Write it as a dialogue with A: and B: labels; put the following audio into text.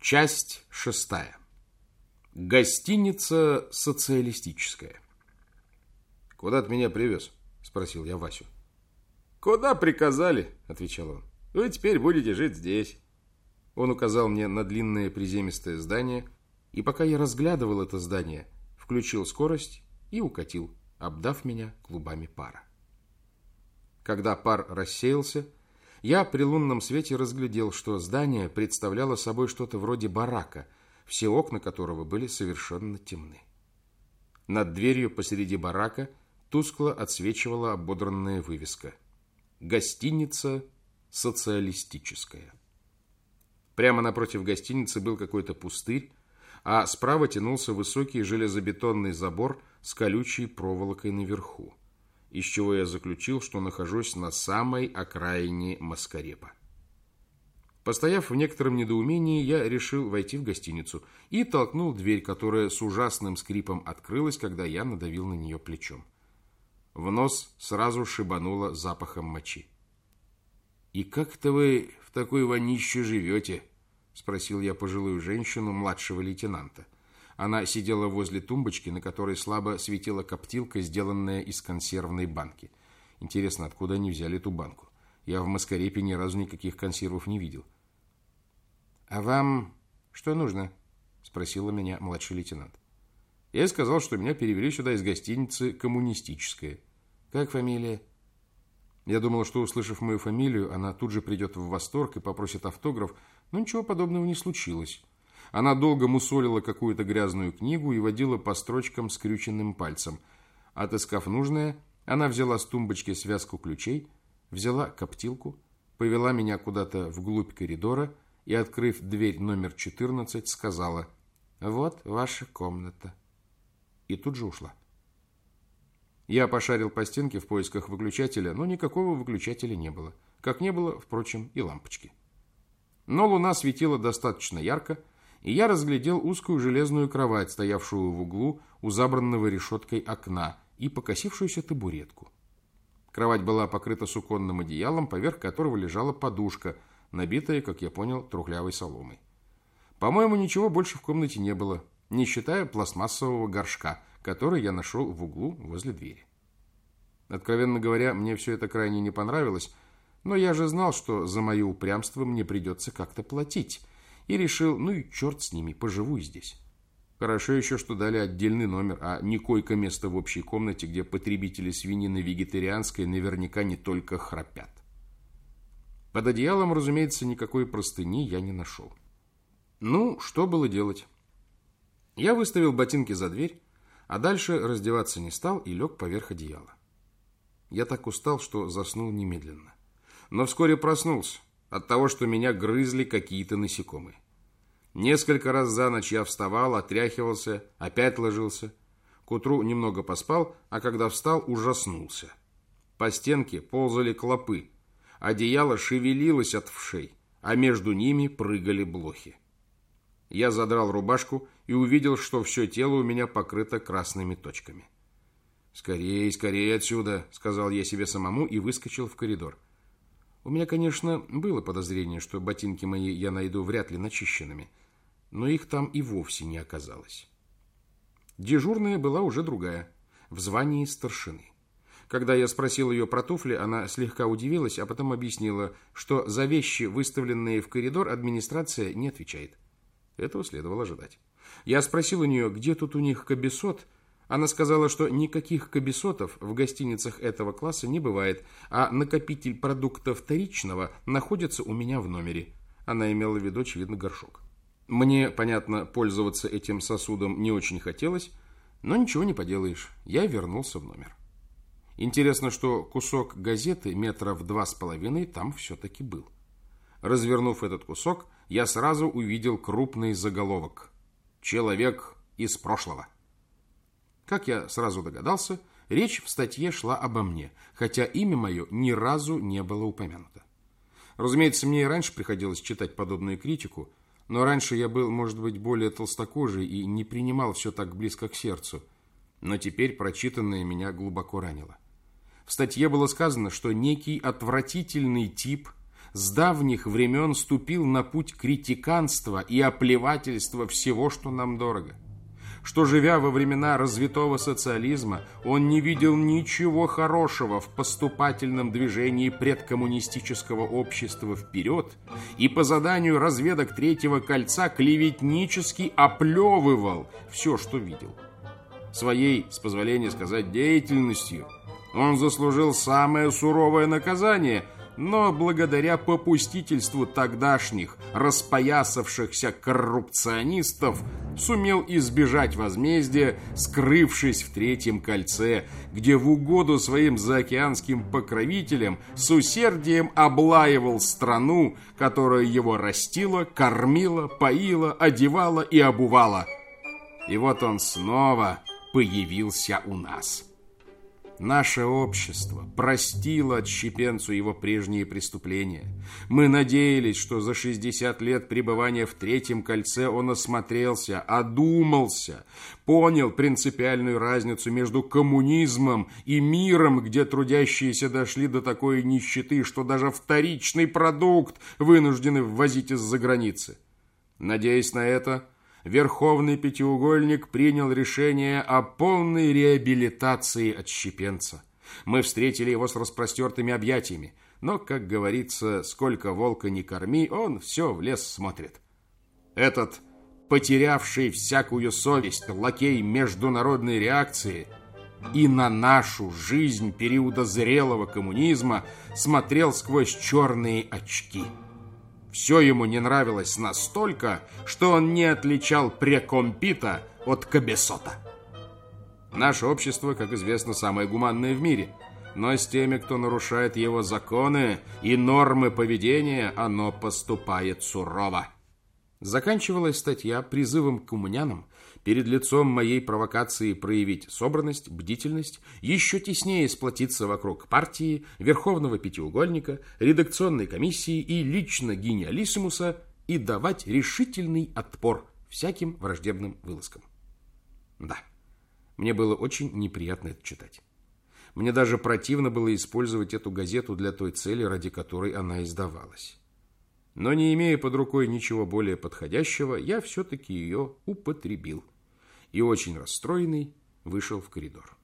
A: Часть шестая. Гостиница социалистическая. «Куда ты меня привез?» – спросил я Васю.
B: «Куда приказали?» – отвечал он. «Вы теперь будете жить здесь».
A: Он указал мне на длинное приземистое здание, и пока я разглядывал это здание, включил скорость и укатил, обдав меня клубами пара. Когда пар рассеялся, я при лунном свете разглядел, что здание представляло собой что-то вроде барака, все окна которого были совершенно темны. Над дверью посреди барака тускло отсвечивала ободранная вывеска. Гостиница социалистическая. Прямо напротив гостиницы был какой-то пустырь, а справа тянулся высокий железобетонный забор с колючей проволокой наверху из чего я заключил, что нахожусь на самой окраине Маскарепа. Постояв в некотором недоумении, я решил войти в гостиницу и толкнул дверь, которая с ужасным скрипом открылась, когда я надавил на нее плечом. В нос сразу шибануло запахом мочи. «И как-то вы в такой вонище живете?» – спросил я пожилую женщину младшего лейтенанта. Она сидела возле тумбочки, на которой слабо светила коптилка, сделанная из консервной банки. Интересно, откуда они взяли эту банку? Я в Маскарепе ни разу никаких консервов не видел. «А вам что нужно?» – спросила меня младший лейтенант. Я сказал, что меня перевели сюда из гостиницы «Коммунистическая». «Как фамилия?» Я думал, что, услышав мою фамилию, она тут же придет в восторг и попросит автограф, но ничего подобного не случилось. Она долго мусолила какую-то грязную книгу и водила по строчкам скрюченным пальцем. Отыскав нужное, она взяла с тумбочки связку ключей, взяла коптилку, повела меня куда-то вглубь коридора и, открыв дверь номер 14, сказала «Вот ваша комната». И тут же ушла. Я пошарил по стенке в поисках выключателя, но никакого выключателя не было. Как не было, впрочем, и лампочки. Но луна светила достаточно ярко, и я разглядел узкую железную кровать, стоявшую в углу у забранного решеткой окна, и покосившуюся табуретку. Кровать была покрыта суконным одеялом, поверх которого лежала подушка, набитая, как я понял, трухлявой соломой. По-моему, ничего больше в комнате не было, не считая пластмассового горшка, который я нашел в углу возле двери. Откровенно говоря, мне все это крайне не понравилось, но я же знал, что за мое упрямство мне придется как-то платить, и решил, ну и черт с ними, поживу здесь. Хорошо еще, что дали отдельный номер, а не койко-место в общей комнате, где потребители свинины вегетарианской наверняка не только храпят. Под одеялом, разумеется, никакой простыни я не нашел. Ну, что было делать? Я выставил ботинки за дверь, а дальше раздеваться не стал и лег поверх одеяла. Я так устал, что заснул немедленно. Но вскоре проснулся от того, что меня грызли какие-то насекомые. Несколько раз за ночь я вставал, отряхивался, опять ложился. К утру немного поспал, а когда встал, ужаснулся. По стенке ползали клопы, одеяло шевелилось от вшей, а между ними прыгали блохи. Я задрал рубашку и увидел, что все тело у меня покрыто красными точками. «Скорее, скорее отсюда!» — сказал я себе самому и выскочил в коридор. У меня, конечно, было подозрение, что ботинки мои я найду вряд ли начищенными, но их там и вовсе не оказалось. Дежурная была уже другая, в звании старшины. Когда я спросил ее про туфли, она слегка удивилась, а потом объяснила, что за вещи, выставленные в коридор, администрация не отвечает. Этого следовало ожидать. Я спросил у нее, где тут у них кабесот, она сказала, что никаких кабисотов в гостиницах этого класса не бывает, а накопитель продукта вторичного находится у меня в номере. Она имела в виду, очевидно, горшок. Мне, понятно, пользоваться этим сосудом не очень хотелось, но ничего не поделаешь, я вернулся в номер. Интересно, что кусок газеты метров два с половиной там все-таки был. Развернув этот кусок, я сразу увидел крупный заголовок «Человек из прошлого». Как я сразу догадался, речь в статье шла обо мне, хотя имя мое ни разу не было упомянуто. Разумеется, мне и раньше приходилось читать подобную критику, но раньше я был, может быть, более толстокожий и не принимал все так близко к сердцу. Но теперь прочитанное меня глубоко ранило. В статье было сказано, что некий отвратительный тип с давних времен ступил на путь критиканства и оплевательства всего, что нам дорого что, живя во времена развитого социализма, он не видел ничего хорошего в поступательном движении предкоммунистического общества вперед и по заданию разведок Третьего кольца клеветнически оплевывал все, что видел. Своей, с позволения сказать, деятельностью он заслужил самое суровое наказание – но благодаря попустительству тогдашних распоясавшихся коррупционистов сумел избежать возмездия, скрывшись в Третьем кольце, где в угоду своим заокеанским покровителям с усердием облаивал страну, которая его растила, кормила, поила, одевала и обувала. И вот он снова появился у нас. Наше общество простило отщепенцу его прежние преступления. Мы надеялись, что за 60 лет пребывания в Третьем кольце он осмотрелся, одумался, понял принципиальную разницу между коммунизмом и миром, где трудящиеся дошли до такой нищеты, что даже вторичный продукт вынуждены ввозить из-за границы. Надеясь на это, Верховный Пятиугольник принял решение о полной реабилитации отщепенца. Мы встретили его с распростертыми объятиями, но, как говорится, сколько волка не корми, он все в лес смотрит. Этот, потерявший всякую совесть, лакей международной реакции и на нашу жизнь периода зрелого коммунизма смотрел сквозь черные очки – все ему не нравилось настолько, что он не отличал прекомпита от кабесота. Наше общество, как известно, самое гуманное в мире. Но с теми, кто нарушает его законы и нормы поведения, оно поступает сурово. Заканчивалась статья призывом к коммунянам перед лицом моей провокации проявить собранность, бдительность, еще теснее сплотиться вокруг партии, Верховного Пятиугольника, редакционной комиссии и лично гениалиссимуса и давать решительный отпор всяким враждебным вылазкам. Да, мне было очень неприятно это читать. Мне даже противно было использовать эту газету для той цели, ради которой она издавалась. Но не имея под рукой ничего более подходящего, я все-таки ее употребил. И очень расстроенный вышел в коридор.